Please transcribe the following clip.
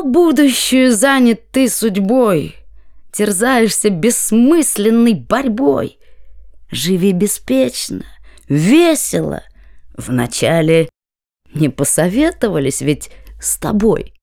Что будущее занят ты судьбой? Терзаешься бессмысленной борьбой. Живи беспечно, весело. Вначале не посоветовались ведь с тобой.